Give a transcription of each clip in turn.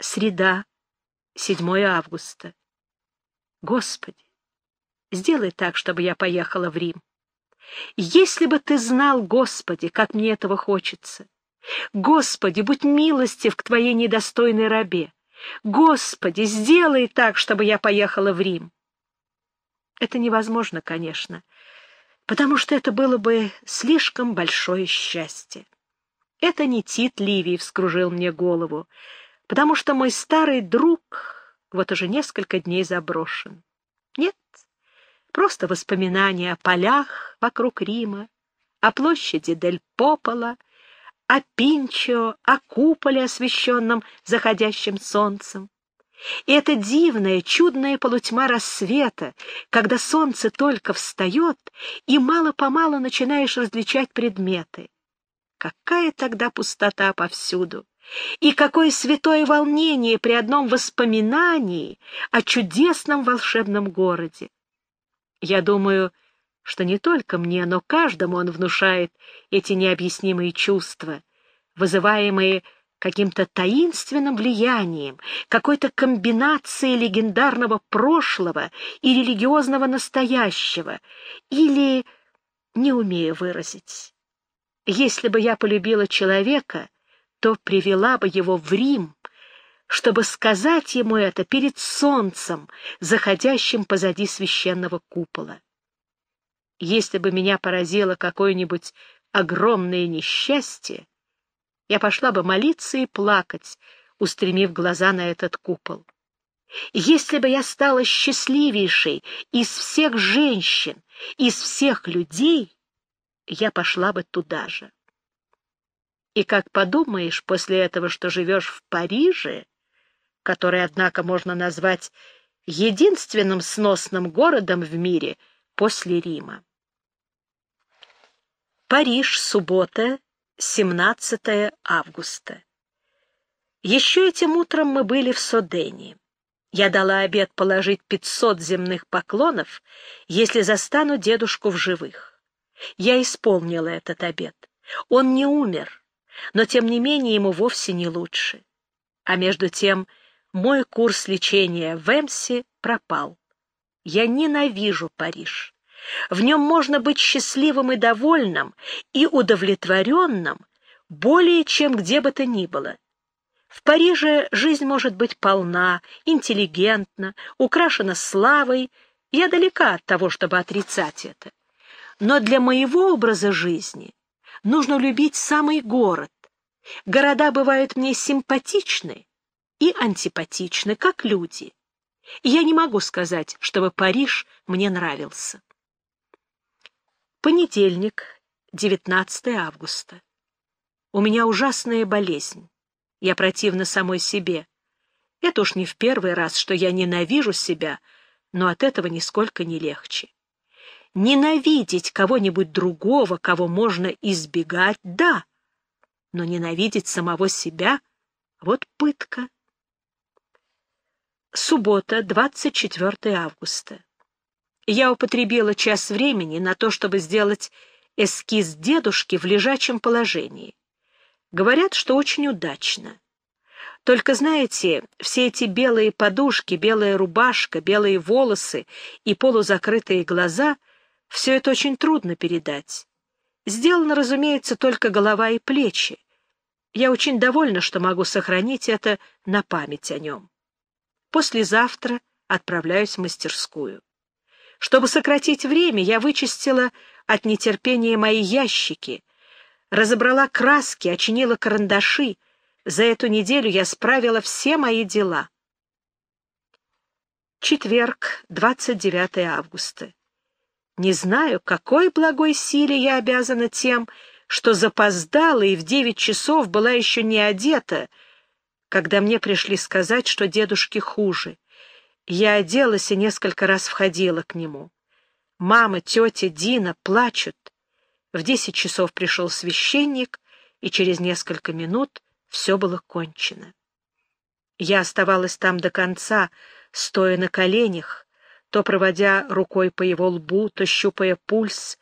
Среда, 7 августа. Господи, сделай так, чтобы я поехала в Рим. Если бы ты знал, Господи, как мне этого хочется. Господи, будь милостив к твоей недостойной рабе. Господи, сделай так, чтобы я поехала в Рим. Это невозможно, конечно, потому что это было бы слишком большое счастье. Это не Тит Ливий вскружил мне голову, потому что мой старый друг вот уже несколько дней заброшен. Нет, просто воспоминания о полях вокруг Рима, о площади Дель Попола, о Пинчо, о куполе, освещенном заходящим солнцем. И эта дивная, чудная полутьма рассвета, когда солнце только встает, и мало-помалу начинаешь различать предметы. Какая тогда пустота повсюду! И какое святое волнение при одном воспоминании о чудесном волшебном городе! Я думаю, что не только мне, но каждому он внушает эти необъяснимые чувства, вызываемые каким-то таинственным влиянием, какой-то комбинацией легендарного прошлого и религиозного настоящего, или, не умею выразить, если бы я полюбила человека, то привела бы его в Рим, чтобы сказать ему это перед солнцем, заходящим позади священного купола. Если бы меня поразило какое-нибудь огромное несчастье, я пошла бы молиться и плакать, устремив глаза на этот купол. Если бы я стала счастливейшей из всех женщин, из всех людей, я пошла бы туда же. И как подумаешь после этого, что живешь в Париже, который, однако, можно назвать единственным сносным городом в мире после Рима. Париж, суббота, 17 августа. Еще этим утром мы были в Содене. Я дала обед положить 500 земных поклонов, если застану дедушку в живых. Я исполнила этот обед. Он не умер, но тем не менее ему вовсе не лучше. А между тем мой курс лечения в Эмсе пропал. Я ненавижу Париж. В нем можно быть счастливым и довольным, и удовлетворенным более чем где бы то ни было. В Париже жизнь может быть полна, интеллигентна, украшена славой. Я далека от того, чтобы отрицать это. Но для моего образа жизни нужно любить самый город. Города бывают мне симпатичны и антипатичны, как люди. я не могу сказать, чтобы Париж мне нравился. Понедельник, 19 августа. У меня ужасная болезнь. Я противна самой себе. Это уж не в первый раз, что я ненавижу себя, но от этого нисколько не легче. Ненавидеть кого-нибудь другого, кого можно избегать, да, но ненавидеть самого себя — вот пытка. Суббота, 24 августа я употребила час времени на то, чтобы сделать эскиз дедушки в лежачем положении. Говорят, что очень удачно. Только, знаете, все эти белые подушки, белая рубашка, белые волосы и полузакрытые глаза — все это очень трудно передать. Сделано, разумеется, только голова и плечи. Я очень довольна, что могу сохранить это на память о нем. Послезавтра отправляюсь в мастерскую. Чтобы сократить время, я вычистила от нетерпения мои ящики, разобрала краски, очинила карандаши. За эту неделю я справила все мои дела. Четверг, 29 августа. Не знаю, какой благой силе я обязана тем, что запоздала и в девять часов была еще не одета, когда мне пришли сказать, что дедушке хуже. Я оделась и несколько раз входила к нему. Мама, тетя, Дина плачут. В десять часов пришел священник, и через несколько минут все было кончено. Я оставалась там до конца, стоя на коленях, то проводя рукой по его лбу, то щупая пульс.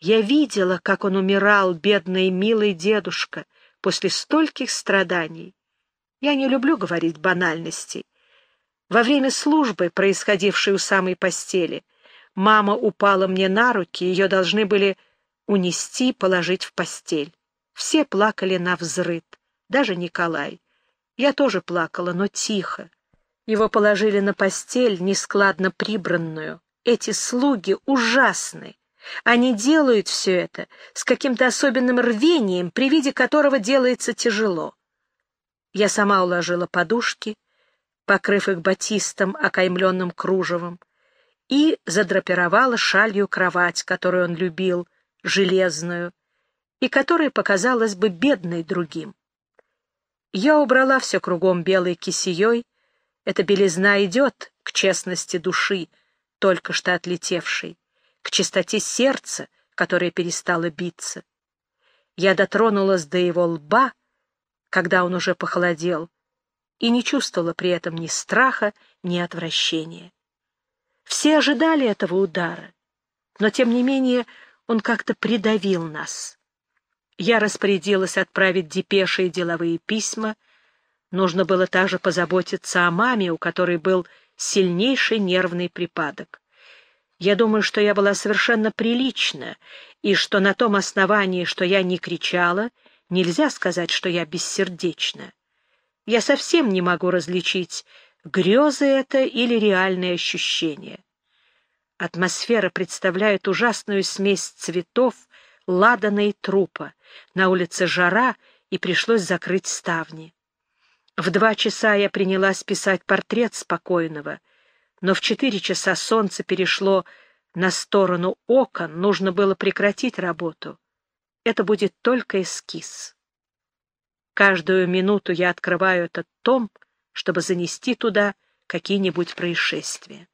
Я видела, как он умирал, бедный и милый дедушка, после стольких страданий. Я не люблю говорить банальностей. Во время службы, происходившей у самой постели, мама упала мне на руки, ее должны были унести, положить в постель. Все плакали на взрыд, даже Николай. Я тоже плакала, но тихо. Его положили на постель, нескладно прибранную. Эти слуги ужасны. Они делают все это с каким-то особенным рвением, при виде которого делается тяжело. Я сама уложила подушки, покрыв их батистом, окаймленным кружевом, и задрапировала шалью кровать, которую он любил, железную, и которая показалась бы бедной другим. Я убрала все кругом белой кисеей, эта белизна идет к честности души, только что отлетевшей, к чистоте сердца, которое перестало биться. Я дотронулась до его лба, когда он уже похолодел, и не чувствовала при этом ни страха, ни отвращения. Все ожидали этого удара, но, тем не менее, он как-то придавил нас. Я распорядилась отправить депеши и деловые письма. Нужно было также позаботиться о маме, у которой был сильнейший нервный припадок. Я думаю, что я была совершенно прилична, и что на том основании, что я не кричала, нельзя сказать, что я бессердечна. Я совсем не могу различить, грезы это или реальные ощущения. Атмосфера представляет ужасную смесь цветов, ладана и трупа. На улице жара, и пришлось закрыть ставни. В два часа я принялась писать портрет спокойного, но в четыре часа солнце перешло на сторону окон, нужно было прекратить работу. Это будет только эскиз. Каждую минуту я открываю этот том, чтобы занести туда какие-нибудь происшествия.